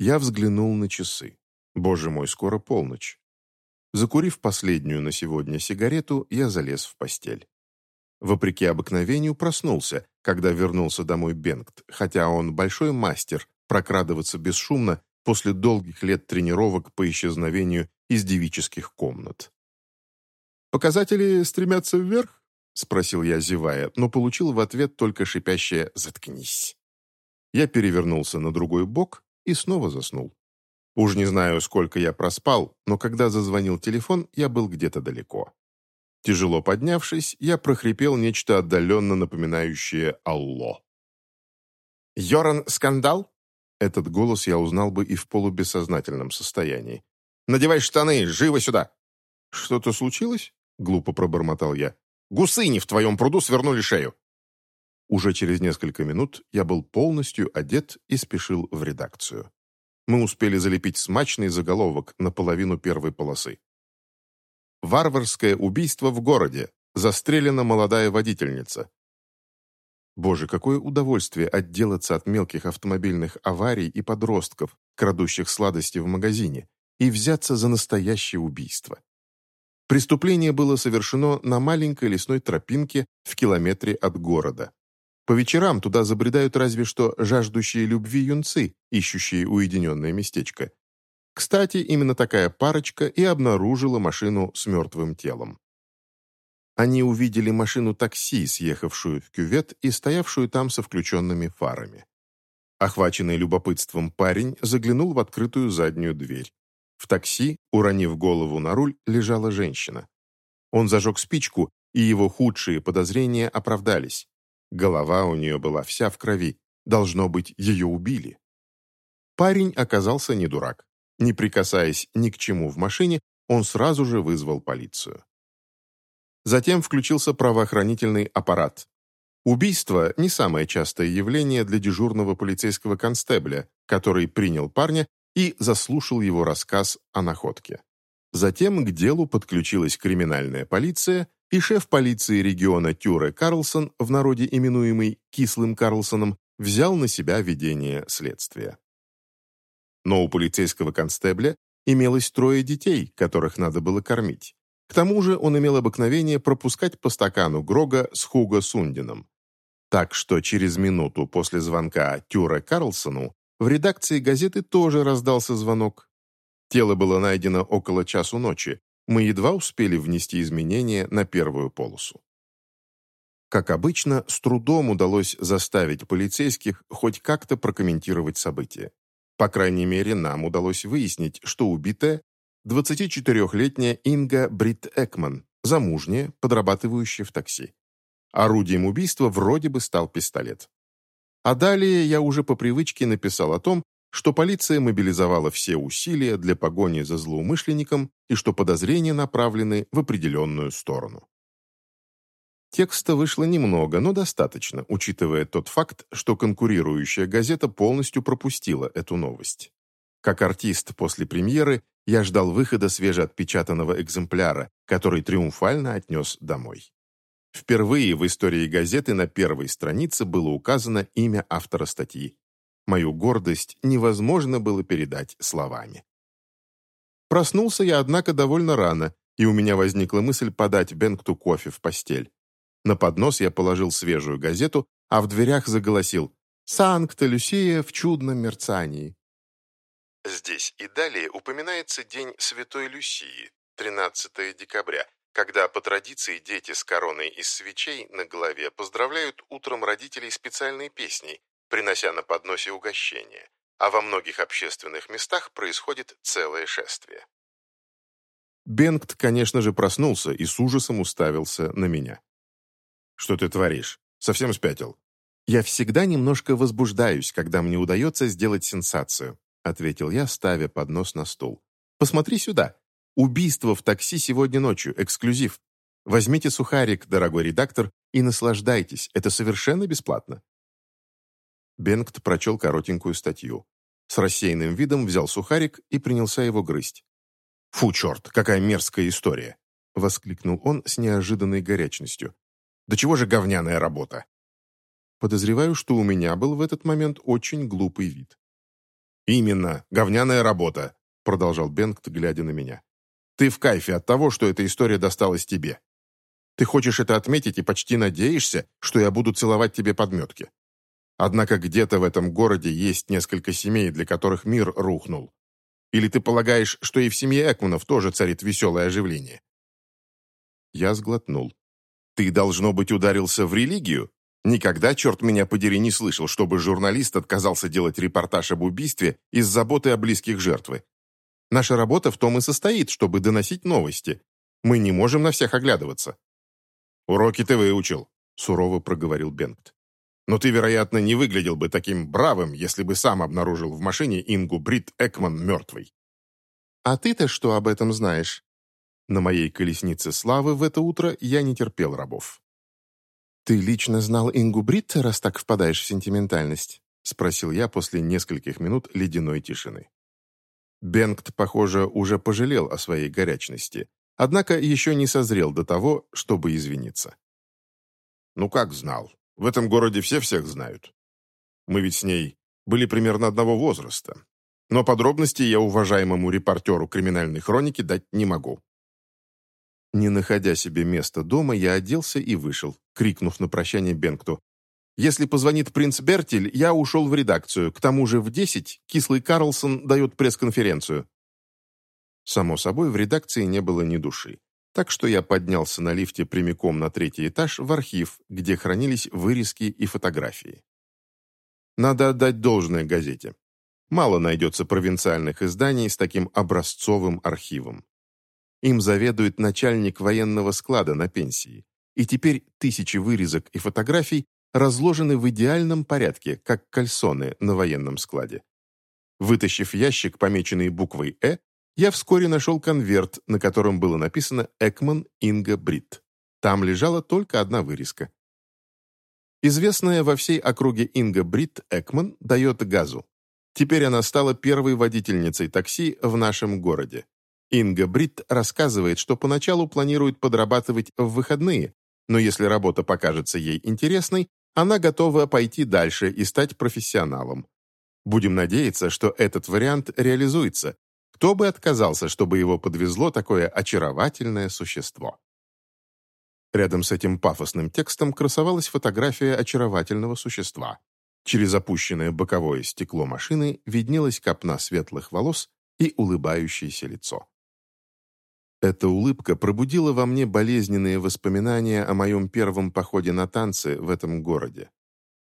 Я взглянул на часы. Боже мой, скоро полночь. Закурив последнюю на сегодня сигарету, я залез в постель. Вопреки обыкновению проснулся, когда вернулся домой Бенгт, хотя он большой мастер прокрадываться бесшумно после долгих лет тренировок по исчезновению из девических комнат. «Показатели стремятся вверх?» — спросил я, зевая, но получил в ответ только шипящее «заткнись». Я перевернулся на другой бок и снова заснул. Уж не знаю, сколько я проспал, но когда зазвонил телефон, я был где-то далеко. Тяжело поднявшись, я прохрипел нечто отдаленно напоминающее «Алло». «Йоран, скандал?» Этот голос я узнал бы и в полубессознательном состоянии. «Надевай штаны, живо сюда!» «Что-то случилось?» — глупо пробормотал я. «Гусыни в твоем пруду свернули шею!» Уже через несколько минут я был полностью одет и спешил в редакцию. Мы успели залепить смачный заголовок на половину первой полосы. «Варварское убийство в городе. Застрелена молодая водительница. Боже, какое удовольствие отделаться от мелких автомобильных аварий и подростков, крадущих сладости в магазине, и взяться за настоящее убийство. Преступление было совершено на маленькой лесной тропинке в километре от города. По вечерам туда забредают разве что жаждущие любви юнцы, ищущие уединенное местечко. Кстати, именно такая парочка и обнаружила машину с мертвым телом. Они увидели машину такси, съехавшую в кювет и стоявшую там со включенными фарами. Охваченный любопытством парень заглянул в открытую заднюю дверь. В такси, уронив голову на руль, лежала женщина. Он зажег спичку, и его худшие подозрения оправдались. Голова у нее была вся в крови. Должно быть, ее убили. Парень оказался не дурак. Не прикасаясь ни к чему в машине, он сразу же вызвал полицию. Затем включился правоохранительный аппарат. Убийство – не самое частое явление для дежурного полицейского констебля, который принял парня и заслушал его рассказ о находке. Затем к делу подключилась криминальная полиция, и шеф полиции региона Тюре Карлсон, в народе именуемый Кислым Карлсоном, взял на себя ведение следствия. Но у полицейского констебля имелось трое детей, которых надо было кормить. К тому же он имел обыкновение пропускать по стакану Грога с Хуго Сундином. Так что через минуту после звонка Тюре Карлсону в редакции газеты тоже раздался звонок. Тело было найдено около часу ночи. Мы едва успели внести изменения на первую полосу. Как обычно, с трудом удалось заставить полицейских хоть как-то прокомментировать события. По крайней мере, нам удалось выяснить, что убитая 24-летняя Инга Брит Экман, замужняя, подрабатывающая в такси. Орудием убийства вроде бы стал пистолет. А далее я уже по привычке написал о том, что полиция мобилизовала все усилия для погони за злоумышленником и что подозрения направлены в определенную сторону. Текста вышло немного, но достаточно, учитывая тот факт, что конкурирующая газета полностью пропустила эту новость. Как артист после премьеры я ждал выхода свежеотпечатанного экземпляра, который триумфально отнес домой. Впервые в истории газеты на первой странице было указано имя автора статьи. Мою гордость невозможно было передать словами. Проснулся я, однако, довольно рано, и у меня возникла мысль подать Бенкту кофе в постель. На поднос я положил свежую газету, а в дверях заголосил «Санкта-Люсия в чудном мерцании». Здесь и далее упоминается День Святой Люсии, 13 декабря, когда по традиции дети с короной из свечей на голове поздравляют утром родителей специальной песней, принося на подносе угощения, а во многих общественных местах происходит целое шествие. Бенгт, конечно же, проснулся и с ужасом уставился на меня. «Что ты творишь? Совсем спятил?» «Я всегда немножко возбуждаюсь, когда мне удается сделать сенсацию», — ответил я, ставя поднос на стол. «Посмотри сюда. Убийство в такси сегодня ночью. Эксклюзив. Возьмите сухарик, дорогой редактор, и наслаждайтесь. Это совершенно бесплатно». Бенгт прочел коротенькую статью. С рассеянным видом взял сухарик и принялся его грызть. «Фу, черт, какая мерзкая история!» — воскликнул он с неожиданной горячностью. «Да чего же говняная работа?» Подозреваю, что у меня был в этот момент очень глупый вид. «Именно, говняная работа», — продолжал Бенгт, глядя на меня. «Ты в кайфе от того, что эта история досталась тебе. Ты хочешь это отметить и почти надеешься, что я буду целовать тебе подметки. Однако где-то в этом городе есть несколько семей, для которых мир рухнул. Или ты полагаешь, что и в семье Экманов тоже царит веселое оживление?» Я сглотнул. «Ты, должно быть, ударился в религию? Никогда, черт меня подери, не слышал, чтобы журналист отказался делать репортаж об убийстве из заботы о близких жертвы. Наша работа в том и состоит, чтобы доносить новости. Мы не можем на всех оглядываться». «Уроки ты выучил», — сурово проговорил Бенгт. «Но ты, вероятно, не выглядел бы таким бравым, если бы сам обнаружил в машине Ингу Брит Экман мертвой». «А ты-то что об этом знаешь?» На моей колеснице славы в это утро я не терпел рабов. «Ты лично знал Ингу Бритт, раз так впадаешь в сентиментальность?» — спросил я после нескольких минут ледяной тишины. Бенгт, похоже, уже пожалел о своей горячности, однако еще не созрел до того, чтобы извиниться. «Ну как знал? В этом городе все всех знают. Мы ведь с ней были примерно одного возраста. Но подробности я уважаемому репортеру криминальной хроники дать не могу. Не находя себе места дома, я оделся и вышел, крикнув на прощание Бенгту. «Если позвонит принц Бертель, я ушел в редакцию. К тому же в десять кислый Карлсон дает пресс-конференцию». Само собой, в редакции не было ни души. Так что я поднялся на лифте прямиком на третий этаж в архив, где хранились вырезки и фотографии. Надо отдать должное газете. Мало найдется провинциальных изданий с таким образцовым архивом. Им заведует начальник военного склада на пенсии. И теперь тысячи вырезок и фотографий разложены в идеальном порядке, как кальсоны на военном складе. Вытащив ящик, помеченный буквой «Э», я вскоре нашел конверт, на котором было написано «Экман Инга Брит». Там лежала только одна вырезка. Известная во всей округе Инга Брит Экман дает газу. Теперь она стала первой водительницей такси в нашем городе. Инга Брит рассказывает, что поначалу планирует подрабатывать в выходные, но если работа покажется ей интересной, она готова пойти дальше и стать профессионалом. Будем надеяться, что этот вариант реализуется. Кто бы отказался, чтобы его подвезло такое очаровательное существо? Рядом с этим пафосным текстом красовалась фотография очаровательного существа. Через опущенное боковое стекло машины виднелась копна светлых волос и улыбающееся лицо. Эта улыбка пробудила во мне болезненные воспоминания о моем первом походе на танцы в этом городе.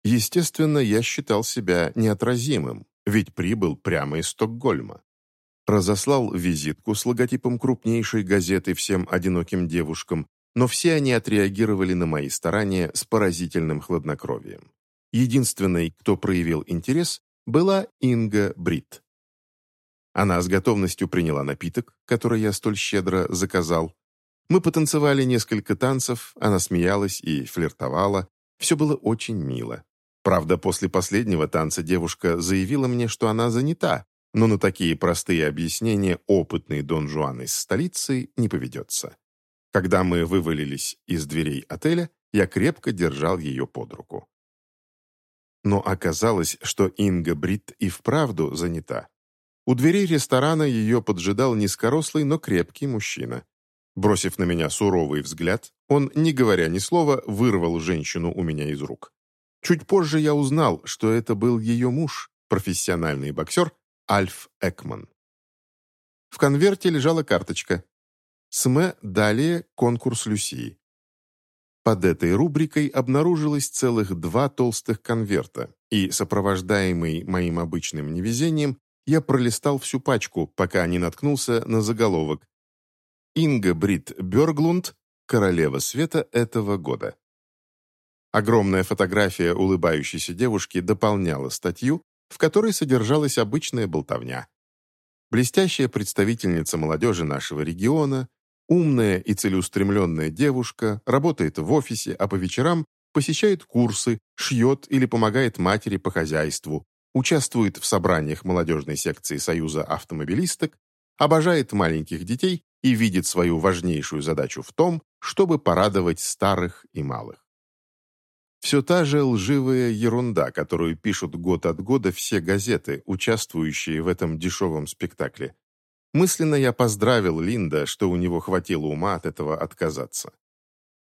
Естественно, я считал себя неотразимым, ведь прибыл прямо из Стокгольма. Разослал визитку с логотипом крупнейшей газеты всем одиноким девушкам, но все они отреагировали на мои старания с поразительным хладнокровием. Единственной, кто проявил интерес, была Инга Брит. Она с готовностью приняла напиток, который я столь щедро заказал. Мы потанцевали несколько танцев, она смеялась и флиртовала. Все было очень мило. Правда, после последнего танца девушка заявила мне, что она занята, но на такие простые объяснения опытный Дон Жуан из столицы не поведется. Когда мы вывалились из дверей отеля, я крепко держал ее под руку. Но оказалось, что Инга Брит и вправду занята. У дверей ресторана ее поджидал низкорослый, но крепкий мужчина. Бросив на меня суровый взгляд, он, не говоря ни слова, вырвал женщину у меня из рук. Чуть позже я узнал, что это был ее муж, профессиональный боксер Альф Экман. В конверте лежала карточка. СМЭ далее конкурс Люсии. Под этой рубрикой обнаружилось целых два толстых конверта, и, сопровождаемый моим обычным невезением, я пролистал всю пачку, пока не наткнулся на заголовок. Инга Брит Бёрглунд, королева света этого года. Огромная фотография улыбающейся девушки дополняла статью, в которой содержалась обычная болтовня. Блестящая представительница молодежи нашего региона, умная и целеустремленная девушка, работает в офисе, а по вечерам посещает курсы, шьет или помогает матери по хозяйству, участвует в собраниях молодежной секции Союза автомобилисток, обожает маленьких детей и видит свою важнейшую задачу в том, чтобы порадовать старых и малых. Все та же лживая ерунда, которую пишут год от года все газеты, участвующие в этом дешевом спектакле. Мысленно я поздравил Линда, что у него хватило ума от этого отказаться.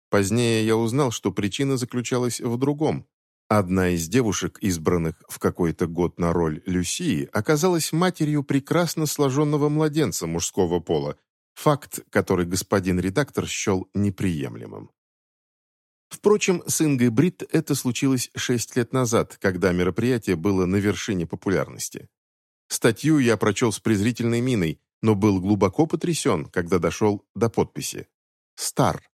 Позднее я узнал, что причина заключалась в другом. Одна из девушек, избранных в какой-то год на роль Люсии, оказалась матерью прекрасно сложенного младенца мужского пола, факт, который господин редактор счел неприемлемым. Впрочем, с Ингой Брит это случилось шесть лет назад, когда мероприятие было на вершине популярности. Статью я прочел с презрительной миной, но был глубоко потрясен, когда дошел до подписи. «Стар».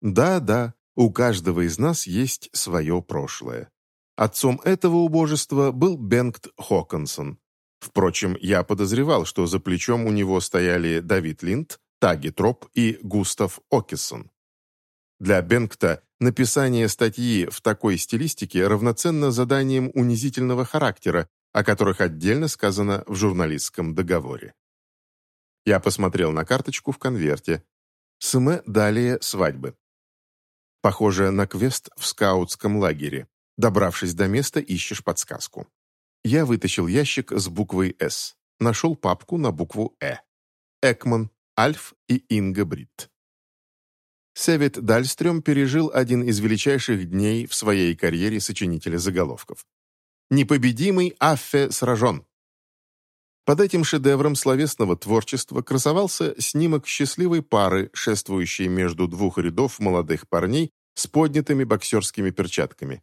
Да-да, у каждого из нас есть свое прошлое. Отцом этого убожества был Бенгт Хоконсон. Впрочем, я подозревал, что за плечом у него стояли Давид Линд, Таги Троп и Густав Окиссон. Для Бенгта написание статьи в такой стилистике равноценно заданиям унизительного характера, о которых отдельно сказано в журналистском договоре. Я посмотрел на карточку в конверте. СМ далее свадьбы. Похоже на квест в скаутском лагере. Добравшись до места, ищешь подсказку. Я вытащил ящик с буквой «С». Нашел папку на букву «Э». Экман, Альф и Инга Бритт. Севит Дальстрём пережил один из величайших дней в своей карьере сочинителя заголовков. «Непобедимый Аффе сражен». Под этим шедевром словесного творчества красовался снимок счастливой пары, шествующей между двух рядов молодых парней с поднятыми боксерскими перчатками.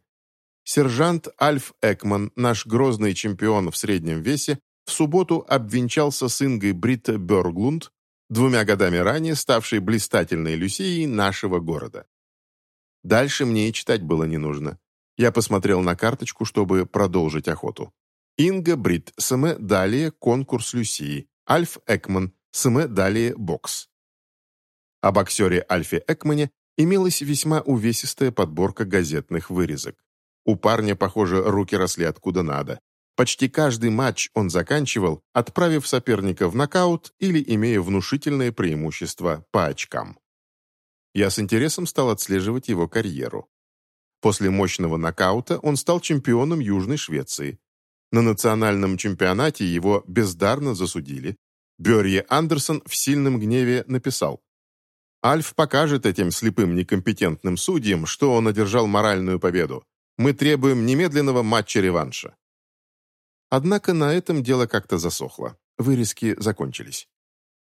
Сержант Альф Экман, наш грозный чемпион в среднем весе, в субботу обвенчался с Ингой Бритта Бёрглунд, двумя годами ранее ставшей блистательной Люсией нашего города. Дальше мне и читать было не нужно. Я посмотрел на карточку, чтобы продолжить охоту. Инга Брит, СМ далее конкурс Люсии, Альф Экман, СМ далее бокс. О боксере Альфе Экмане имелась весьма увесистая подборка газетных вырезок. У парня, похоже, руки росли откуда надо. Почти каждый матч он заканчивал, отправив соперника в нокаут или имея внушительное преимущество по очкам. Я с интересом стал отслеживать его карьеру. После мощного нокаута он стал чемпионом Южной Швеции. На национальном чемпионате его бездарно засудили. Берье Андерсон в сильном гневе написал «Альф покажет этим слепым некомпетентным судьям, что он одержал моральную победу. Мы требуем немедленного матча-реванша». Однако на этом дело как-то засохло. Вырезки закончились.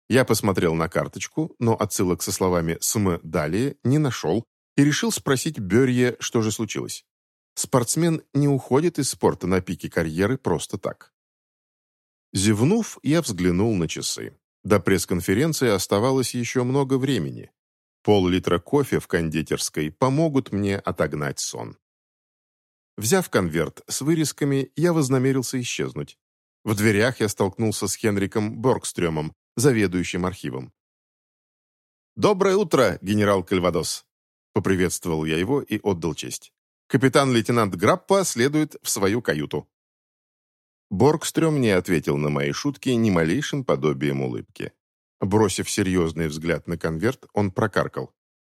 Я посмотрел на карточку, но отсылок со словами «см» далее не нашел и решил спросить Берье, что же случилось. Спортсмен не уходит из спорта на пике карьеры просто так. Зевнув, я взглянул на часы. До пресс-конференции оставалось еще много времени. Пол-литра кофе в кондитерской помогут мне отогнать сон. Взяв конверт с вырезками, я вознамерился исчезнуть. В дверях я столкнулся с Хенриком Боргстрёмом, заведующим архивом. «Доброе утро, генерал Кальвадос!» Поприветствовал я его и отдал честь. «Капитан-лейтенант Граппа следует в свою каюту». Боргстрём не ответил на мои шутки ни малейшим подобием улыбки. Бросив серьезный взгляд на конверт, он прокаркал.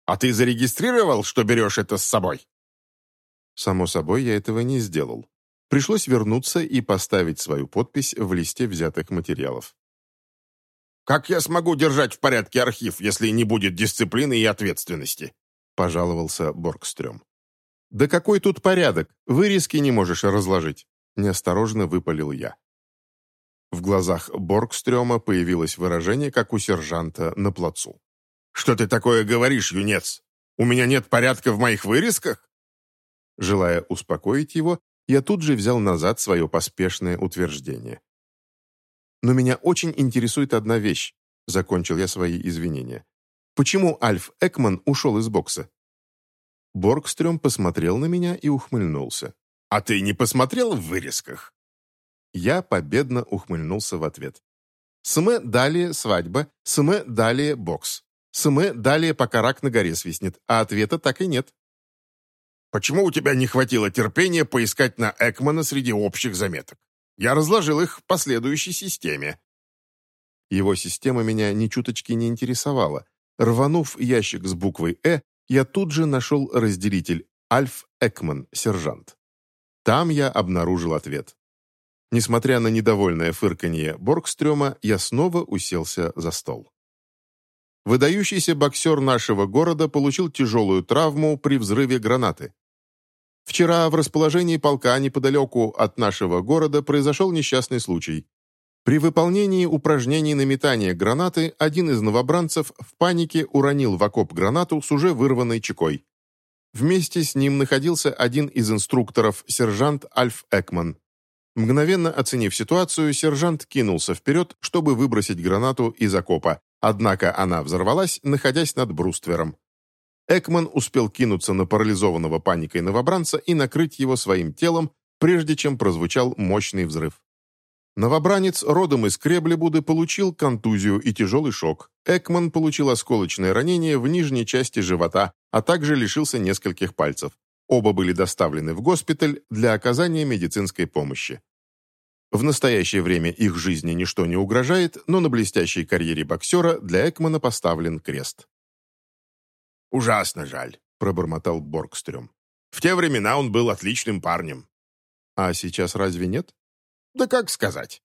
«А ты зарегистрировал, что берешь это с собой?» Само собой, я этого не сделал. Пришлось вернуться и поставить свою подпись в листе взятых материалов. «Как я смогу держать в порядке архив, если не будет дисциплины и ответственности?» – пожаловался Боргстрём. «Да какой тут порядок? Вырезки не можешь разложить!» – неосторожно выпалил я. В глазах Боргстрёма появилось выражение, как у сержанта на плацу. «Что ты такое говоришь, юнец? У меня нет порядка в моих вырезках?» Желая успокоить его, я тут же взял назад свое поспешное утверждение. «Но меня очень интересует одна вещь», — закончил я свои извинения. «Почему Альф Экман ушел из бокса?» Боргстрём посмотрел на меня и ухмыльнулся. «А ты не посмотрел в вырезках?» Я победно ухмыльнулся в ответ. СМ далее свадьба, СМ далее бокс. СМ далее пока рак на горе свистнет, а ответа так и нет. Почему у тебя не хватило терпения поискать на Экмана среди общих заметок? Я разложил их в последующей системе». Его система меня ни чуточки не интересовала. Рванув ящик с буквой «Э», я тут же нашел разделитель Альф Экман, сержант. Там я обнаружил ответ. Несмотря на недовольное фырканье Боргстрёма, я снова уселся за стол. Выдающийся боксер нашего города получил тяжелую травму при взрыве гранаты. Вчера в расположении полка неподалеку от нашего города произошел несчастный случай. При выполнении упражнений на метание гранаты один из новобранцев в панике уронил в окоп гранату с уже вырванной чекой. Вместе с ним находился один из инструкторов, сержант Альф Экман. Мгновенно оценив ситуацию, сержант кинулся вперед, чтобы выбросить гранату из окопа, однако она взорвалась, находясь над бруствером. Экман успел кинуться на парализованного паникой новобранца и накрыть его своим телом, прежде чем прозвучал мощный взрыв. Новобранец, родом из Креблебуды, получил контузию и тяжелый шок. Экман получил осколочное ранение в нижней части живота, а также лишился нескольких пальцев. Оба были доставлены в госпиталь для оказания медицинской помощи. В настоящее время их жизни ничто не угрожает, но на блестящей карьере боксера для Экмана поставлен крест. «Ужасно жаль», — пробормотал Боргстрём. «В те времена он был отличным парнем». «А сейчас разве нет?» «Да как сказать.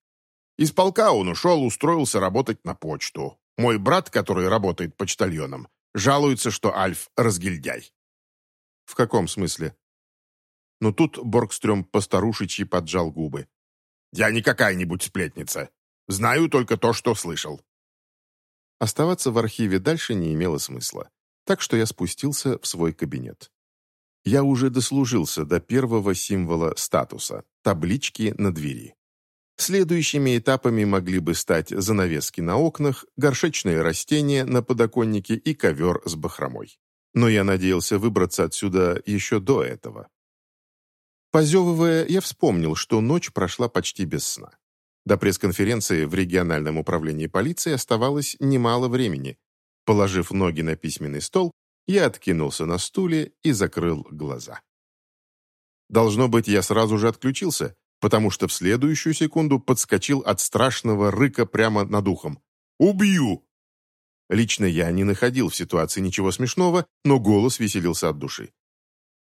Из полка он ушел, устроился работать на почту. Мой брат, который работает почтальоном, жалуется, что Альф — разгильдяй. «В каком смысле?» Но тут Боргстрём постарушечьи поджал губы. «Я не какая-нибудь сплетница. Знаю только то, что слышал». Оставаться в архиве дальше не имело смысла, так что я спустился в свой кабинет. Я уже дослужился до первого символа статуса – таблички на двери. Следующими этапами могли бы стать занавески на окнах, горшечные растения на подоконнике и ковер с бахромой но я надеялся выбраться отсюда еще до этого. Позевывая, я вспомнил, что ночь прошла почти без сна. До пресс-конференции в региональном управлении полиции оставалось немало времени. Положив ноги на письменный стол, я откинулся на стуле и закрыл глаза. Должно быть, я сразу же отключился, потому что в следующую секунду подскочил от страшного рыка прямо над ухом. «Убью!» Лично я не находил в ситуации ничего смешного, но голос веселился от души.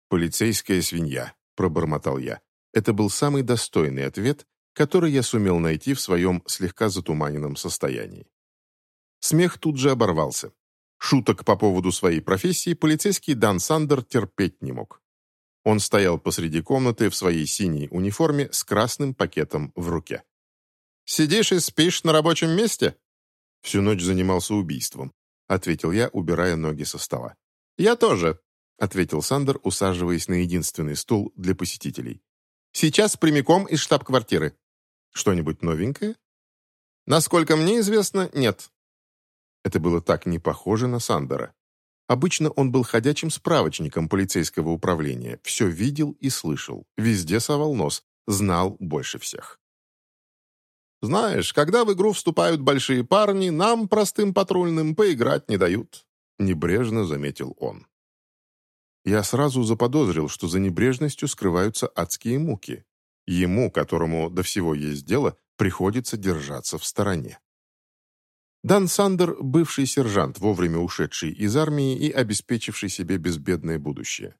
«Полицейская свинья», — пробормотал я. Это был самый достойный ответ, который я сумел найти в своем слегка затуманенном состоянии. Смех тут же оборвался. Шуток по поводу своей профессии полицейский Дан Сандер терпеть не мог. Он стоял посреди комнаты в своей синей униформе с красным пакетом в руке. «Сидишь и спишь на рабочем месте?» Всю ночь занимался убийством», — ответил я, убирая ноги со стола. «Я тоже», — ответил Сандер, усаживаясь на единственный стул для посетителей. «Сейчас прямиком из штаб-квартиры. Что-нибудь новенькое?» «Насколько мне известно, нет». Это было так не похоже на Сандера. Обычно он был ходячим справочником полицейского управления, все видел и слышал, везде совал нос, знал больше всех. Знаешь, когда в игру вступают большие парни, нам, простым патрульным, поиграть не дают», — небрежно заметил он. Я сразу заподозрил, что за небрежностью скрываются адские муки. Ему, которому до всего есть дело, приходится держаться в стороне. Дан Сандер – бывший сержант, вовремя ушедший из армии и обеспечивший себе безбедное будущее.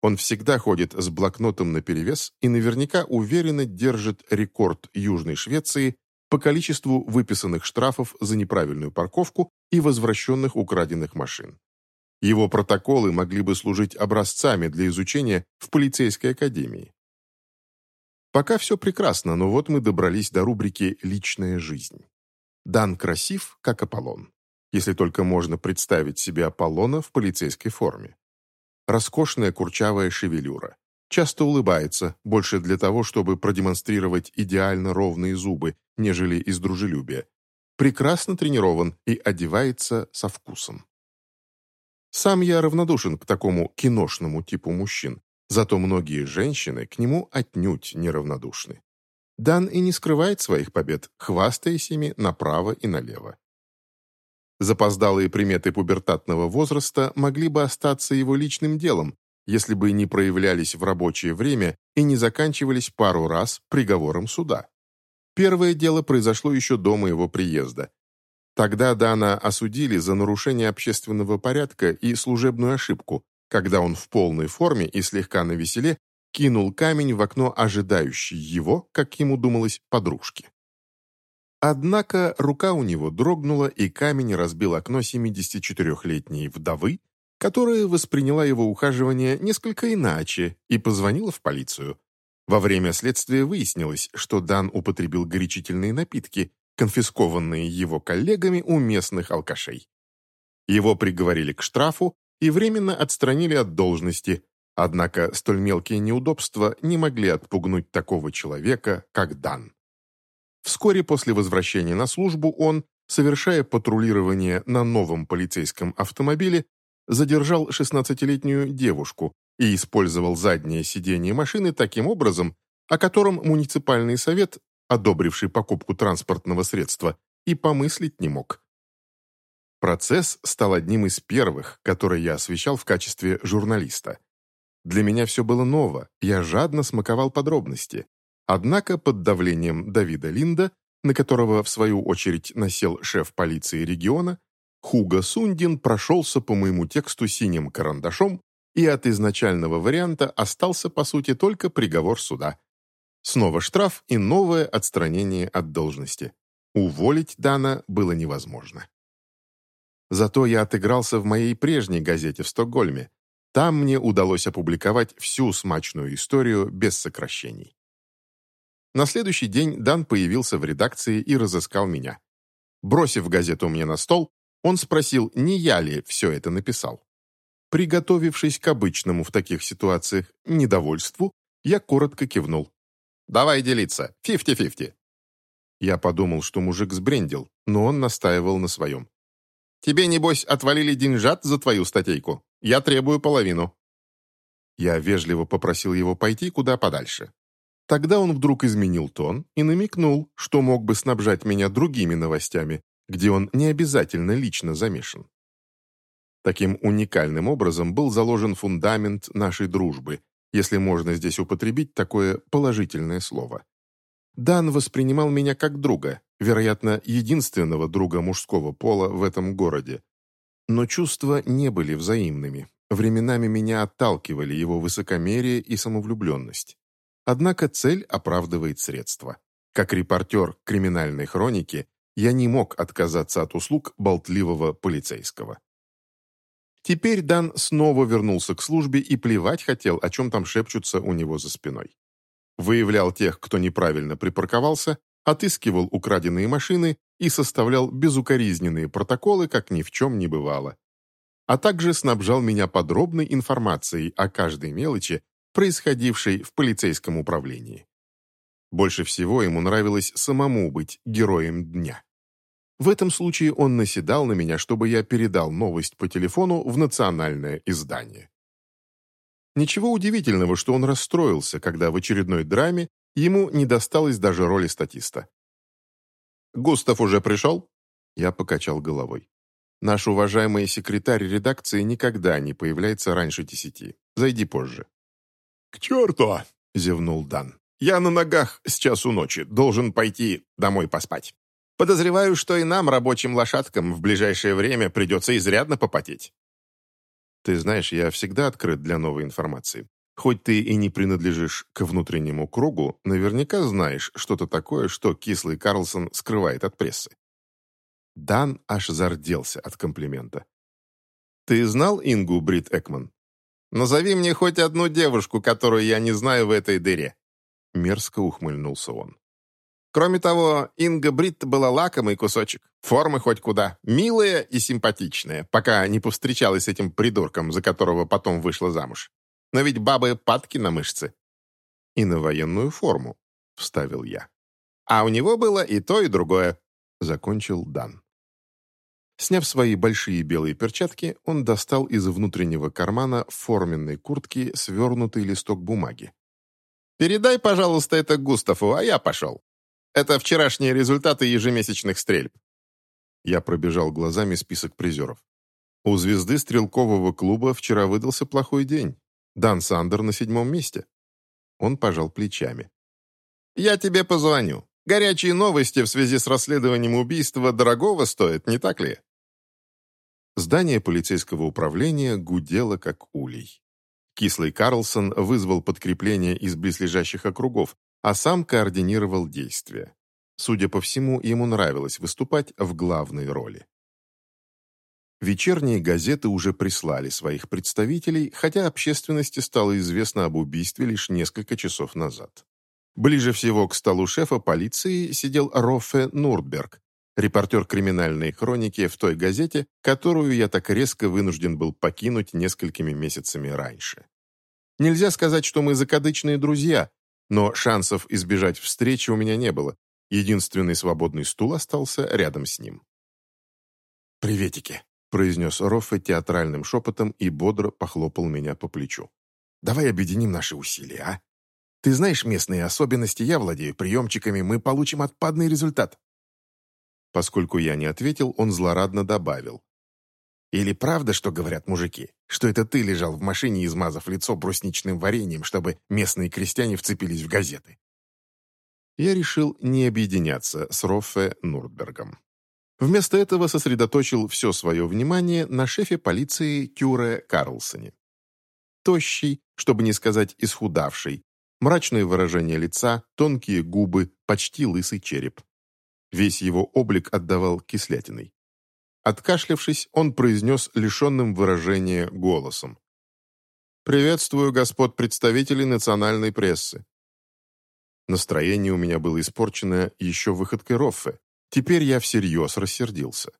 Он всегда ходит с блокнотом наперевес и наверняка уверенно держит рекорд Южной Швеции по количеству выписанных штрафов за неправильную парковку и возвращенных украденных машин. Его протоколы могли бы служить образцами для изучения в полицейской академии. Пока все прекрасно, но вот мы добрались до рубрики «Личная жизнь». Дан красив, как Аполлон, если только можно представить себе Аполлона в полицейской форме роскошная курчавая шевелюра. Часто улыбается, больше для того, чтобы продемонстрировать идеально ровные зубы, нежели из дружелюбия. Прекрасно тренирован и одевается со вкусом. Сам я равнодушен к такому киношному типу мужчин, зато многие женщины к нему отнюдь неравнодушны. Дан и не скрывает своих побед, хвастаясь ими направо и налево. Запоздалые приметы пубертатного возраста могли бы остаться его личным делом, если бы не проявлялись в рабочее время и не заканчивались пару раз приговором суда. Первое дело произошло еще до моего приезда. Тогда Дана осудили за нарушение общественного порядка и служебную ошибку, когда он в полной форме и слегка навеселе кинул камень в окно ожидающей его, как ему думалось, подружки. Однако рука у него дрогнула, и камень разбил окно 74-летней вдовы, которая восприняла его ухаживание несколько иначе и позвонила в полицию. Во время следствия выяснилось, что Дан употребил горячительные напитки, конфискованные его коллегами у местных алкашей. Его приговорили к штрафу и временно отстранили от должности, однако столь мелкие неудобства не могли отпугнуть такого человека, как Дан. Вскоре после возвращения на службу он, совершая патрулирование на новом полицейском автомобиле, задержал 16-летнюю девушку и использовал заднее сиденье машины таким образом, о котором муниципальный совет, одобривший покупку транспортного средства, и помыслить не мог. Процесс стал одним из первых, который я освещал в качестве журналиста. Для меня все было ново, я жадно смаковал подробности. Однако под давлением Давида Линда, на которого в свою очередь насел шеф полиции региона, Хуга Сундин прошелся по моему тексту синим карандашом, и от изначального варианта остался, по сути, только приговор суда. Снова штраф и новое отстранение от должности. Уволить Дана было невозможно. Зато я отыгрался в моей прежней газете в Стокгольме. Там мне удалось опубликовать всю смачную историю без сокращений. На следующий день Дан появился в редакции и разыскал меня. Бросив газету мне на стол, он спросил, не я ли все это написал. Приготовившись к обычному в таких ситуациях недовольству, я коротко кивнул. «Давай делиться. Фифти-фифти». Я подумал, что мужик сбрендил, но он настаивал на своем. «Тебе, небось, отвалили деньжат за твою статейку? Я требую половину». Я вежливо попросил его пойти куда подальше. Тогда он вдруг изменил тон и намекнул, что мог бы снабжать меня другими новостями, где он не обязательно лично замешан. Таким уникальным образом был заложен фундамент нашей дружбы, если можно здесь употребить такое положительное слово. Дан воспринимал меня как друга, вероятно, единственного друга мужского пола в этом городе. Но чувства не были взаимными. Временами меня отталкивали его высокомерие и самовлюбленность. Однако цель оправдывает средства. Как репортер криминальной хроники, я не мог отказаться от услуг болтливого полицейского. Теперь Дан снова вернулся к службе и плевать хотел, о чем там шепчутся у него за спиной. Выявлял тех, кто неправильно припарковался, отыскивал украденные машины и составлял безукоризненные протоколы, как ни в чем не бывало. А также снабжал меня подробной информацией о каждой мелочи, происходившей в полицейском управлении. Больше всего ему нравилось самому быть героем дня. В этом случае он наседал на меня, чтобы я передал новость по телефону в национальное издание. Ничего удивительного, что он расстроился, когда в очередной драме ему не досталось даже роли статиста. «Густав уже пришел?» Я покачал головой. «Наш уважаемый секретарь редакции никогда не появляется раньше десяти. Зайди позже». «К черту!» — зевнул Дан. Я на ногах с часу ночи, должен пойти домой поспать. Подозреваю, что и нам, рабочим лошадкам, в ближайшее время придется изрядно попотеть. Ты знаешь, я всегда открыт для новой информации. Хоть ты и не принадлежишь к внутреннему кругу, наверняка знаешь что-то такое, что кислый Карлсон скрывает от прессы. Дан аж зарделся от комплимента. «Ты знал Ингу Брит Экман?» «Назови мне хоть одну девушку, которую я не знаю в этой дыре», Мерзко ухмыльнулся он. Кроме того, Инга Бритт была лакомый кусочек. Формы хоть куда. Милая и симпатичная, пока не повстречалась с этим придурком, за которого потом вышла замуж. Но ведь бабы падки на мышцы. И на военную форму, вставил я. А у него было и то, и другое, закончил Дан. Сняв свои большие белые перчатки, он достал из внутреннего кармана форменной куртки свернутый листок бумаги. Передай, пожалуйста, это Густаву, а я пошел. Это вчерашние результаты ежемесячных стрельб». Я пробежал глазами список призеров. У звезды стрелкового клуба вчера выдался плохой день. Дан Сандер на седьмом месте. Он пожал плечами. «Я тебе позвоню. Горячие новости в связи с расследованием убийства дорогого стоят, не так ли?» Здание полицейского управления гудело как улей. Кислый Карлсон вызвал подкрепление из близлежащих округов, а сам координировал действия. Судя по всему, ему нравилось выступать в главной роли. Вечерние газеты уже прислали своих представителей, хотя общественности стало известно об убийстве лишь несколько часов назад. Ближе всего к столу шефа полиции сидел Роффе Нуртберг, репортер криминальной хроники в той газете, которую я так резко вынужден был покинуть несколькими месяцами раньше. Нельзя сказать, что мы закадычные друзья, но шансов избежать встречи у меня не было. Единственный свободный стул остался рядом с ним. «Приветики», — произнес Роффе театральным шепотом и бодро похлопал меня по плечу. «Давай объединим наши усилия, а? Ты знаешь местные особенности, я владею приемчиками, мы получим отпадный результат». Поскольку я не ответил, он злорадно добавил. «Или правда, что говорят мужики, что это ты лежал в машине, измазав лицо брусничным вареньем, чтобы местные крестьяне вцепились в газеты?» Я решил не объединяться с Роффе Нуртбергом. Вместо этого сосредоточил все свое внимание на шефе полиции Кюре Карлсоне. Тощий, чтобы не сказать исхудавший, мрачное выражение лица, тонкие губы, почти лысый череп. Весь его облик отдавал кислятиной. Откашлявшись, он произнес лишенным выражения голосом. «Приветствую господ представителей национальной прессы». Настроение у меня было испорчено еще выходкой Роффе. Теперь я всерьез рассердился.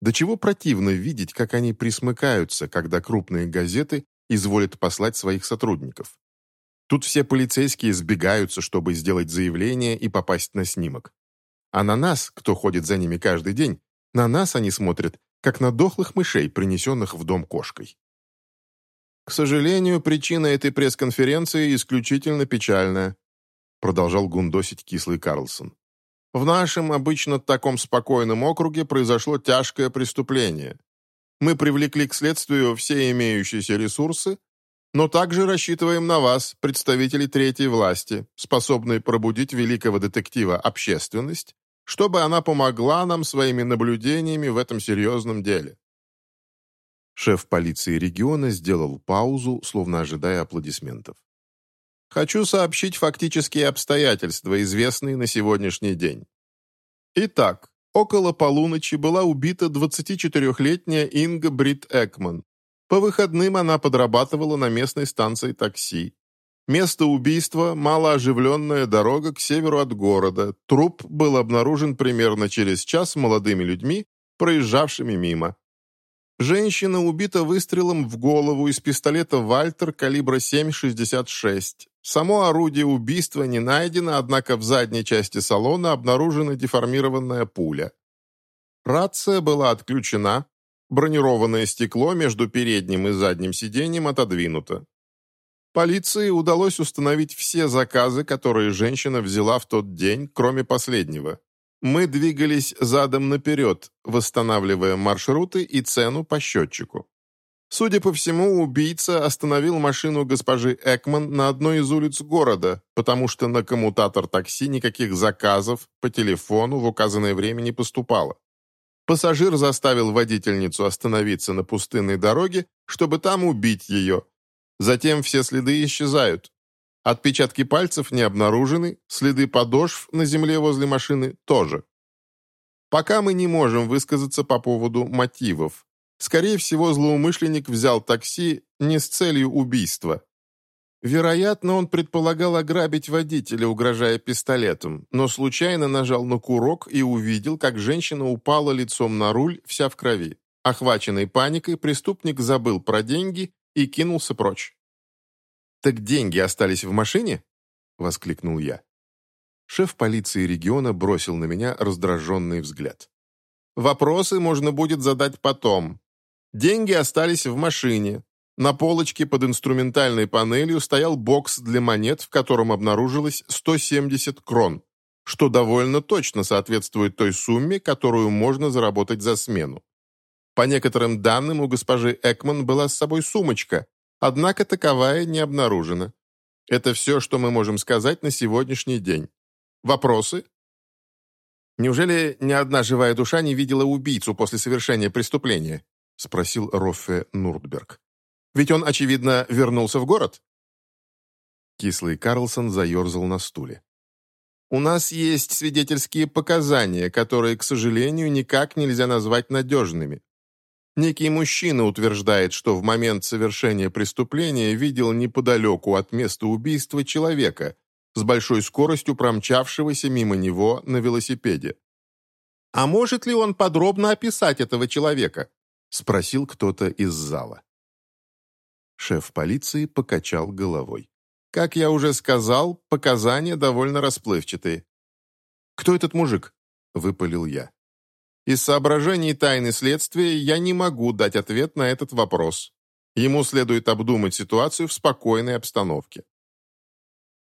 До чего противно видеть, как они присмыкаются, когда крупные газеты изволят послать своих сотрудников. Тут все полицейские сбегаются, чтобы сделать заявление и попасть на снимок. А на нас, кто ходит за ними каждый день, на нас они смотрят, как на дохлых мышей, принесенных в дом кошкой. «К сожалению, причина этой пресс-конференции исключительно печальная», продолжал гундосить кислый Карлсон. «В нашем обычно таком спокойном округе произошло тяжкое преступление. Мы привлекли к следствию все имеющиеся ресурсы, но также рассчитываем на вас, представителей третьей власти, способные пробудить великого детектива общественность чтобы она помогла нам своими наблюдениями в этом серьезном деле». Шеф полиции региона сделал паузу, словно ожидая аплодисментов. «Хочу сообщить фактические обстоятельства, известные на сегодняшний день. Итак, около полуночи была убита 24-летняя Инга Брит Экман. По выходным она подрабатывала на местной станции такси. Место убийства – малооживленная дорога к северу от города. Труп был обнаружен примерно через час молодыми людьми, проезжавшими мимо. Женщина убита выстрелом в голову из пистолета «Вальтер» калибра 7,66. Само орудие убийства не найдено, однако в задней части салона обнаружена деформированная пуля. Рация была отключена, бронированное стекло между передним и задним сиденьем отодвинуто. Полиции удалось установить все заказы, которые женщина взяла в тот день, кроме последнего. Мы двигались задом наперед, восстанавливая маршруты и цену по счетчику. Судя по всему, убийца остановил машину госпожи Экман на одной из улиц города, потому что на коммутатор такси никаких заказов по телефону в указанное время не поступало. Пассажир заставил водительницу остановиться на пустынной дороге, чтобы там убить ее, Затем все следы исчезают. Отпечатки пальцев не обнаружены, следы подошв на земле возле машины тоже. Пока мы не можем высказаться по поводу мотивов. Скорее всего, злоумышленник взял такси не с целью убийства. Вероятно, он предполагал ограбить водителя, угрожая пистолетом, но случайно нажал на курок и увидел, как женщина упала лицом на руль, вся в крови. Охваченный паникой, преступник забыл про деньги и кинулся прочь. «Так деньги остались в машине?» — воскликнул я. Шеф полиции региона бросил на меня раздраженный взгляд. «Вопросы можно будет задать потом. Деньги остались в машине. На полочке под инструментальной панелью стоял бокс для монет, в котором обнаружилось 170 крон, что довольно точно соответствует той сумме, которую можно заработать за смену. По некоторым данным, у госпожи Экман была с собой сумочка, однако таковая не обнаружена. Это все, что мы можем сказать на сегодняшний день. Вопросы? Неужели ни одна живая душа не видела убийцу после совершения преступления? — спросил Роффе Нуртберг. «Ведь он, очевидно, вернулся в город?» Кислый Карлсон заерзал на стуле. «У нас есть свидетельские показания, которые, к сожалению, никак нельзя назвать надежными. Некий мужчина утверждает, что в момент совершения преступления видел неподалеку от места убийства человека, с большой скоростью промчавшегося мимо него на велосипеде. «А может ли он подробно описать этого человека?» – спросил кто-то из зала. Шеф полиции покачал головой. «Как я уже сказал, показания довольно расплывчатые». «Кто этот мужик?» – выпалил я. Из соображений тайны следствия я не могу дать ответ на этот вопрос. Ему следует обдумать ситуацию в спокойной обстановке.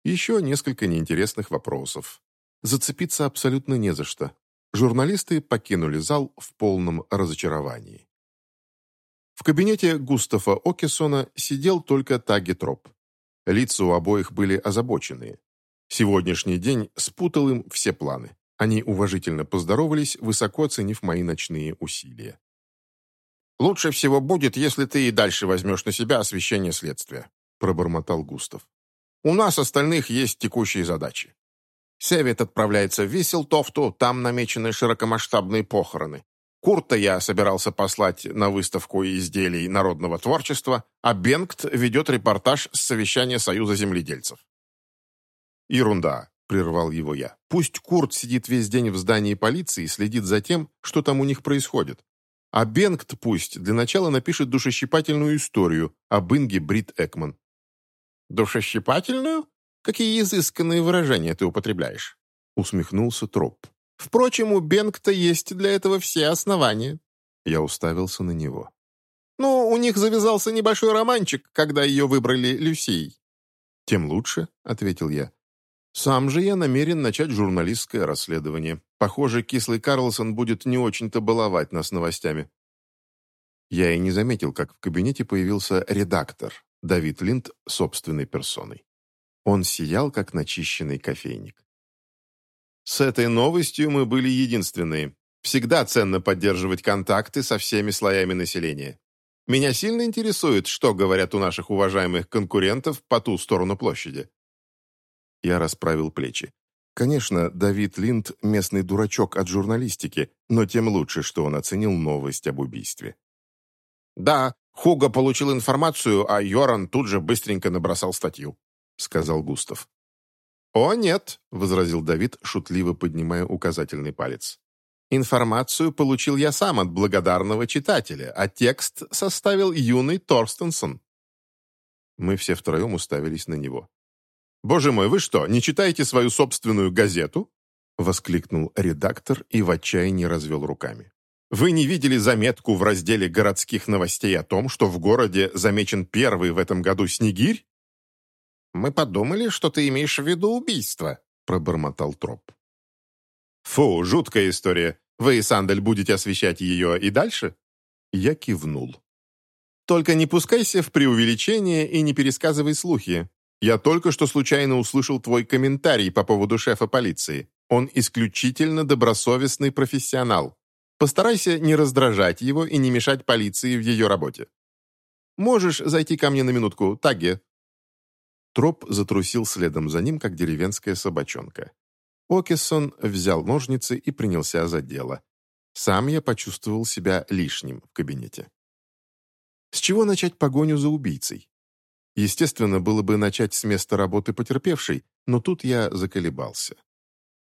Еще несколько неинтересных вопросов. Зацепиться абсолютно не за что. Журналисты покинули зал в полном разочаровании. В кабинете Густава Окесона сидел только Таги Троп. Лица у обоих были озабоченные. Сегодняшний день спутал им все планы. Они уважительно поздоровались, высоко оценив мои ночные усилия. «Лучше всего будет, если ты и дальше возьмешь на себя освещение следствия», пробормотал Густав. «У нас остальных есть текущие задачи. Севет отправляется в Виселтофту, там намечены широкомасштабные похороны. Курта я собирался послать на выставку изделий народного творчества, а Бенгт ведет репортаж с совещания Союза земледельцев. Ерунда. — прервал его я. «Пусть Курт сидит весь день в здании полиции и следит за тем, что там у них происходит. А Бенгт пусть для начала напишет душещипательную историю об Инге Брит Экман». «Душещипательную? Какие изысканные выражения ты употребляешь?» — усмехнулся Троп. «Впрочем, у Бенгта есть для этого все основания». Я уставился на него. «Ну, у них завязался небольшой романчик, когда ее выбрали Люсией». «Тем лучше», — ответил я. Сам же я намерен начать журналистское расследование. Похоже, кислый Карлсон будет не очень-то баловать нас новостями. Я и не заметил, как в кабинете появился редактор, Давид Линд, собственной персоной. Он сиял, как начищенный кофейник. С этой новостью мы были единственные. Всегда ценно поддерживать контакты со всеми слоями населения. Меня сильно интересует, что говорят у наших уважаемых конкурентов по ту сторону площади. Я расправил плечи. Конечно, Давид Линд – местный дурачок от журналистики, но тем лучше, что он оценил новость об убийстве. «Да, Хуго получил информацию, а Йоран тут же быстренько набросал статью», – сказал Густав. «О, нет», – возразил Давид, шутливо поднимая указательный палец. «Информацию получил я сам от благодарного читателя, а текст составил юный Торстенсон». Мы все втроем уставились на него. «Боже мой, вы что, не читаете свою собственную газету?» Воскликнул редактор и в отчаянии развел руками. «Вы не видели заметку в разделе городских новостей о том, что в городе замечен первый в этом году снегирь?» «Мы подумали, что ты имеешь в виду убийство», — пробормотал Троп. «Фу, жуткая история. Вы, Сандель, будете освещать ее и дальше?» Я кивнул. «Только не пускайся в преувеличение и не пересказывай слухи. Я только что случайно услышал твой комментарий по поводу шефа полиции. Он исключительно добросовестный профессионал. Постарайся не раздражать его и не мешать полиции в ее работе. Можешь зайти ко мне на минутку, Таге?» Троп затрусил следом за ним, как деревенская собачонка. Окессон взял ножницы и принялся за дело. Сам я почувствовал себя лишним в кабинете. С чего начать погоню за убийцей? Естественно, было бы начать с места работы потерпевшей, но тут я заколебался.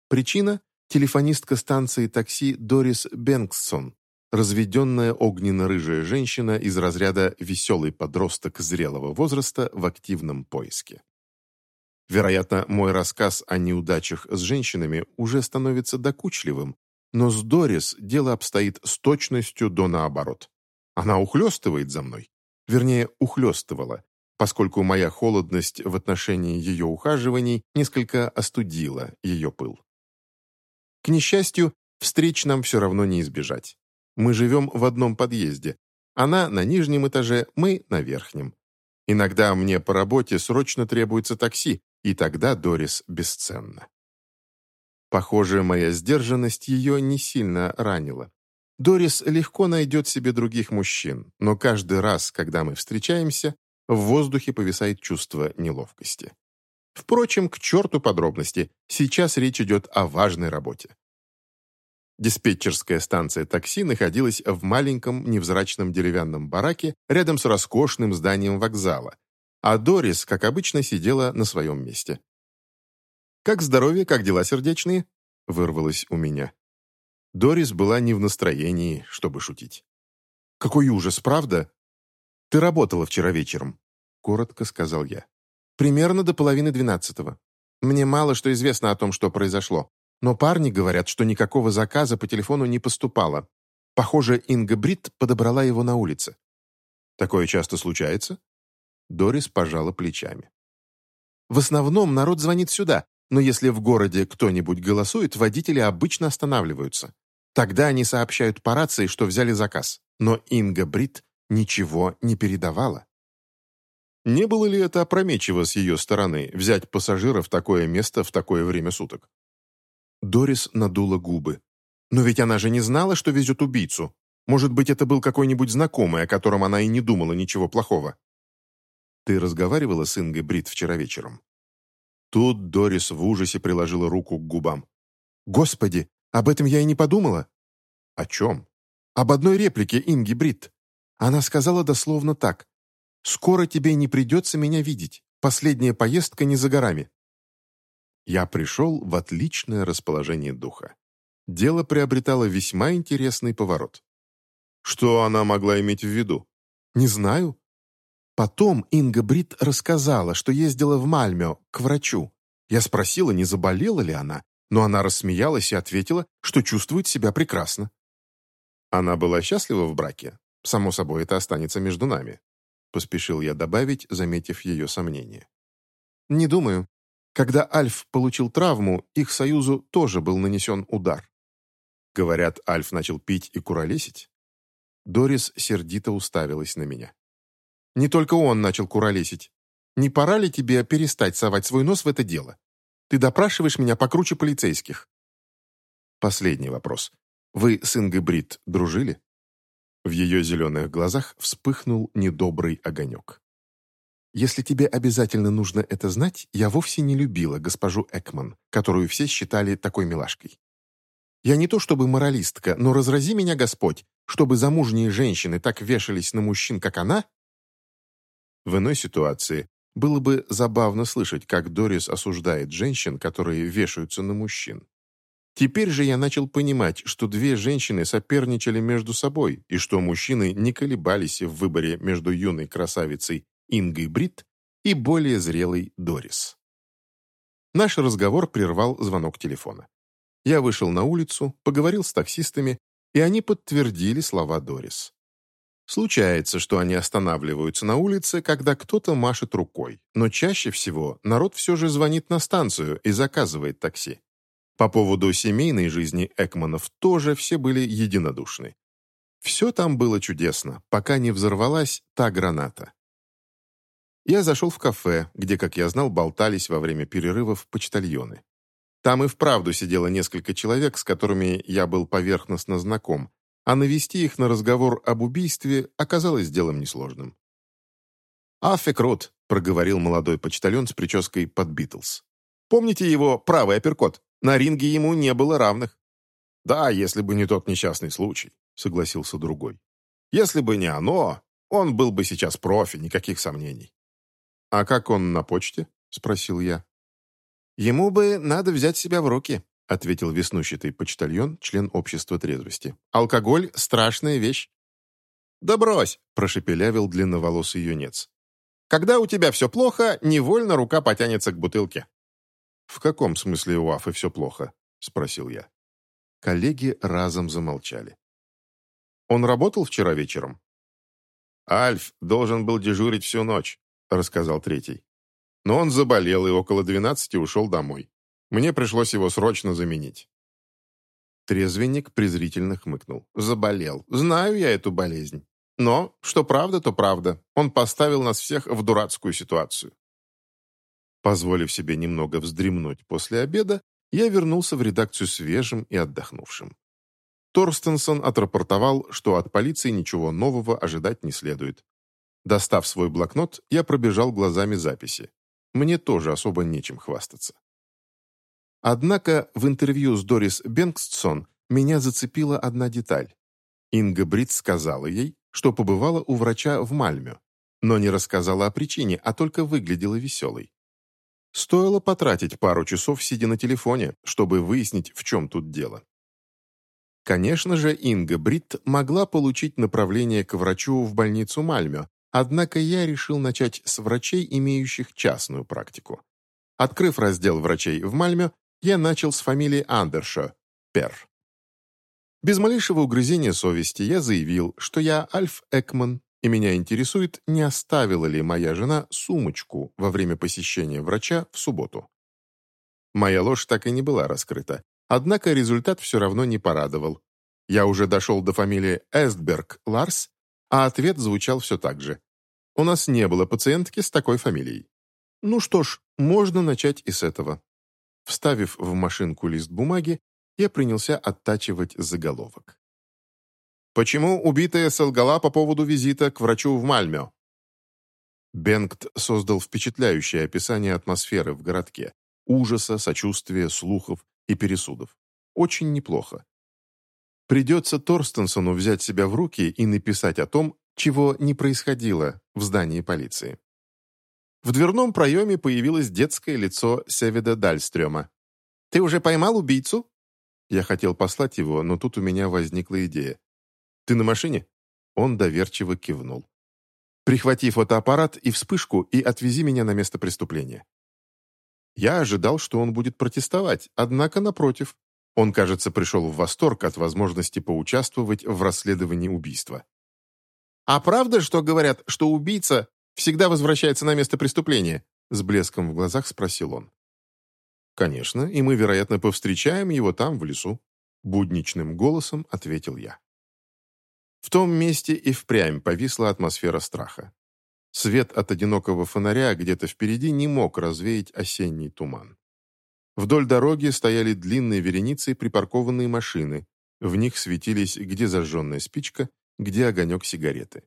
Причина – телефонистка станции такси Дорис Бенксон, разведенная огненно-рыжая женщина из разряда «веселый подросток зрелого возраста в активном поиске». Вероятно, мой рассказ о неудачах с женщинами уже становится докучливым, но с Дорис дело обстоит с точностью до наоборот. Она ухлёстывает за мной. Вернее, ухлёстывала, поскольку моя холодность в отношении ее ухаживаний несколько остудила ее пыл. К несчастью, встреч нам все равно не избежать. Мы живем в одном подъезде. Она на нижнем этаже, мы на верхнем. Иногда мне по работе срочно требуется такси, и тогда Дорис бесценна. Похоже, моя сдержанность ее не сильно ранила. Дорис легко найдет себе других мужчин, но каждый раз, когда мы встречаемся, в воздухе повисает чувство неловкости. Впрочем, к черту подробности, сейчас речь идет о важной работе. Диспетчерская станция такси находилась в маленьком невзрачном деревянном бараке рядом с роскошным зданием вокзала, а Дорис, как обычно, сидела на своем месте. «Как здоровье, как дела сердечные?» — вырвалось у меня. Дорис была не в настроении, чтобы шутить. «Какой ужас, правда? Ты работала вчера вечером», — коротко сказал я. «Примерно до половины двенадцатого. Мне мало что известно о том, что произошло. Но парни говорят, что никакого заказа по телефону не поступало. Похоже, Инга Брит подобрала его на улице. Такое часто случается? Дорис пожала плечами. В основном народ звонит сюда, но если в городе кто-нибудь голосует, водители обычно останавливаются. Тогда они сообщают по рации, что взяли заказ. Но Инга Брит ничего не передавала. Не было ли это опрометчиво с ее стороны взять пассажира в такое место в такое время суток? Дорис надула губы. Но ведь она же не знала, что везет убийцу. Может быть, это был какой-нибудь знакомый, о котором она и не думала ничего плохого. Ты разговаривала с Ингой Брит вчера вечером? Тут Дорис в ужасе приложила руку к губам. «Господи, об этом я и не подумала». «О чем?» «Об одной реплике Инги Брит. Она сказала дословно так. «Скоро тебе не придется меня видеть. Последняя поездка не за горами». Я пришел в отличное расположение духа. Дело приобретало весьма интересный поворот. Что она могла иметь в виду? Не знаю. Потом Инга Брит рассказала, что ездила в Мальмё к врачу. Я спросила, не заболела ли она, но она рассмеялась и ответила, что чувствует себя прекрасно. Она была счастлива в браке? Само собой, это останется между нами. Поспешил я добавить, заметив ее сомнение. Не думаю. Когда Альф получил травму, их союзу тоже был нанесен удар. Говорят, Альф начал пить и куролесить. Дорис сердито уставилась на меня. Не только он начал куролесить. Не пора ли тебе перестать совать свой нос в это дело? Ты допрашиваешь меня покруче полицейских. Последний вопрос. Вы с Ингой Брит дружили? В ее зеленых глазах вспыхнул недобрый огонек. Если тебе обязательно нужно это знать, я вовсе не любила госпожу Экман, которую все считали такой милашкой. Я не то чтобы моралистка, но разрази меня Господь, чтобы замужние женщины так вешались на мужчин, как она. В иной ситуации было бы забавно слышать, как Дорис осуждает женщин, которые вешаются на мужчин. Теперь же я начал понимать, что две женщины соперничали между собой, и что мужчины не колебались в выборе между юной красавицей Ингой Брит и более зрелый Дорис. Наш разговор прервал звонок телефона. Я вышел на улицу, поговорил с таксистами, и они подтвердили слова Дорис. Случается, что они останавливаются на улице, когда кто-то машет рукой, но чаще всего народ все же звонит на станцию и заказывает такси. По поводу семейной жизни Экманов тоже все были единодушны. Все там было чудесно, пока не взорвалась та граната. Я зашел в кафе, где, как я знал, болтались во время перерывов почтальоны. Там и вправду сидело несколько человек, с которыми я был поверхностно знаком, а навести их на разговор об убийстве оказалось делом несложным. «Аффи Крут», — проговорил молодой почтальон с прической под Битлз. «Помните его правый апперкот? На ринге ему не было равных». «Да, если бы не тот несчастный случай», — согласился другой. «Если бы не оно, он был бы сейчас профи, никаких сомнений». «А как он на почте?» — спросил я. «Ему бы надо взять себя в руки», — ответил веснущатый почтальон, член общества трезвости. «Алкоголь — страшная вещь». «Да брось!» — прошепелявил длинноволосый юнец. «Когда у тебя все плохо, невольно рука потянется к бутылке». «В каком смысле у Афы все плохо?» — спросил я. Коллеги разом замолчали. «Он работал вчера вечером?» «Альф должен был дежурить всю ночь. — рассказал третий. Но он заболел и около двенадцати ушел домой. Мне пришлось его срочно заменить. Трезвенник презрительно хмыкнул. «Заболел. Знаю я эту болезнь. Но, что правда, то правда. Он поставил нас всех в дурацкую ситуацию». Позволив себе немного вздремнуть после обеда, я вернулся в редакцию свежим и отдохнувшим. Торстенсон отрапортовал, что от полиции ничего нового ожидать не следует. Достав свой блокнот, я пробежал глазами записи. Мне тоже особо нечем хвастаться. Однако в интервью с Дорис Бенгстсон меня зацепила одна деталь. Инга Брит сказала ей, что побывала у врача в Мальме, но не рассказала о причине, а только выглядела веселой. Стоило потратить пару часов, сидя на телефоне, чтобы выяснить, в чем тут дело. Конечно же, Инга Брит могла получить направление к врачу в больницу Мальме, однако я решил начать с врачей, имеющих частную практику. Открыв раздел врачей в Мальме, я начал с фамилии Андерша, Пер. Без малейшего угрызения совести я заявил, что я Альф Экман, и меня интересует, не оставила ли моя жена сумочку во время посещения врача в субботу. Моя ложь так и не была раскрыта, однако результат все равно не порадовал. Я уже дошел до фамилии Эстберг Ларс, а ответ звучал все так же. У нас не было пациентки с такой фамилией. Ну что ж, можно начать и с этого. Вставив в машинку лист бумаги, я принялся оттачивать заголовок. Почему убитая солгала по поводу визита к врачу в Мальмё? Бенгт создал впечатляющее описание атмосферы в городке. Ужаса, сочувствия, слухов и пересудов. Очень неплохо. Придется Торстенсону взять себя в руки и написать о том, чего не происходило в здании полиции. В дверном проеме появилось детское лицо Севида Дальстрема. «Ты уже поймал убийцу?» Я хотел послать его, но тут у меня возникла идея. «Ты на машине?» Он доверчиво кивнул. «Прихвати фотоаппарат и вспышку и отвези меня на место преступления». Я ожидал, что он будет протестовать, однако, напротив, он, кажется, пришел в восторг от возможности поучаствовать в расследовании убийства. «А правда, что говорят, что убийца всегда возвращается на место преступления?» С блеском в глазах спросил он. «Конечно, и мы, вероятно, повстречаем его там, в лесу», будничным голосом ответил я. В том месте и впрямь повисла атмосфера страха. Свет от одинокого фонаря где-то впереди не мог развеять осенний туман. Вдоль дороги стояли длинные вереницы припаркованные машины. В них светились где зажженная спичка, где огонек сигареты.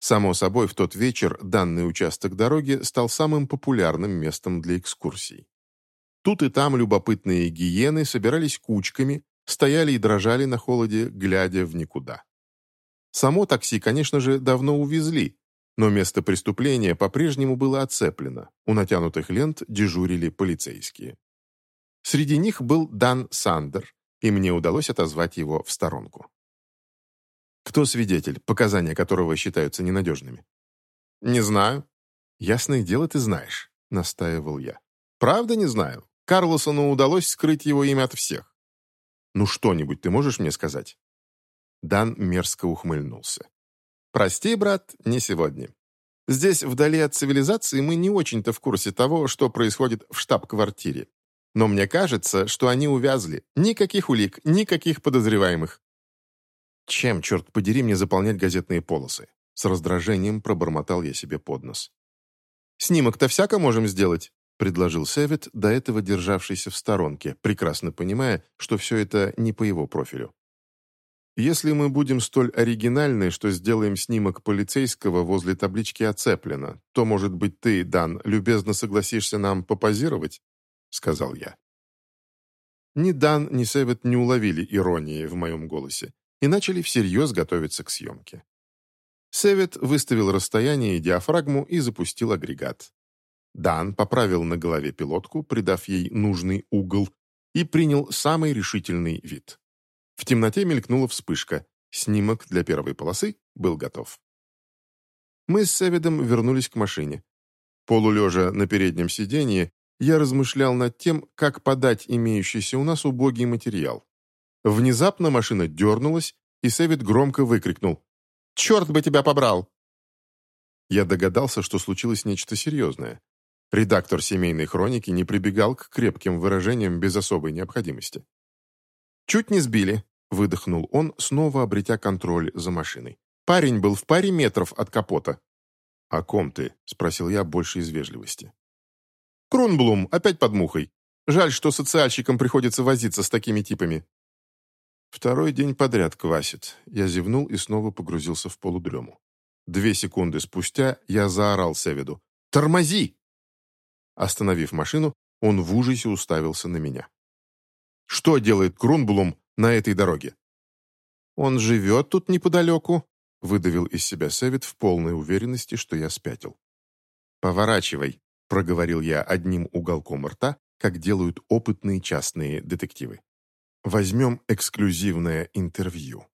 Само собой, в тот вечер данный участок дороги стал самым популярным местом для экскурсий. Тут и там любопытные гиены собирались кучками, стояли и дрожали на холоде, глядя в никуда. Само такси, конечно же, давно увезли, но место преступления по-прежнему было оцеплено. У натянутых лент дежурили полицейские. Среди них был Дан Сандер, и мне удалось отозвать его в сторонку. Кто свидетель, показания которого считаются ненадежными? Не знаю. Ясное дело, ты знаешь, настаивал я. Правда не знаю. Карлосону удалось скрыть его имя от всех. Ну что-нибудь ты можешь мне сказать? Дан мерзко ухмыльнулся. «Прости, брат, не сегодня. Здесь, вдали от цивилизации, мы не очень-то в курсе того, что происходит в штаб-квартире. Но мне кажется, что они увязли. Никаких улик, никаких подозреваемых». «Чем, черт подери, мне заполнять газетные полосы?» С раздражением пробормотал я себе под нос. «Снимок-то всяко можем сделать», — предложил Севет, до этого державшийся в сторонке, прекрасно понимая, что все это не по его профилю. Если мы будем столь оригинальны, что сделаем снимок полицейского возле таблички оцеплено, то, может быть, ты, Дан, любезно согласишься нам попозировать?» — сказал я. Ни Дан, ни Севет не уловили иронии в моем голосе и начали всерьез готовиться к съемке. Севет выставил расстояние и диафрагму и запустил агрегат. Дан поправил на голове пилотку, придав ей нужный угол, и принял самый решительный вид. В темноте мелькнула вспышка. Снимок для первой полосы был готов. Мы с Севидом вернулись к машине. Полулежа на переднем сиденье, я размышлял над тем, как подать имеющийся у нас убогий материал. Внезапно машина дернулась, и Севид громко выкрикнул «Черт бы тебя побрал!» Я догадался, что случилось нечто серьезное. Редактор семейной хроники не прибегал к крепким выражениям без особой необходимости. «Чуть не сбили», — выдохнул он, снова обретя контроль за машиной. «Парень был в паре метров от капота». «О ком ты?» — спросил я больше из вежливости. «Крунблум, опять под мухой. Жаль, что социальщикам приходится возиться с такими типами». Второй день подряд квасит. Я зевнул и снова погрузился в полудрему. Две секунды спустя я заорал Севиду. «Тормози!» Остановив машину, он в ужасе уставился на меня. «Что делает Крунблум на этой дороге?» «Он живет тут неподалеку», — выдавил из себя Севид в полной уверенности, что я спятил. «Поворачивай», — проговорил я одним уголком рта, как делают опытные частные детективы. Возьмем эксклюзивное интервью.